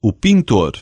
o pintor.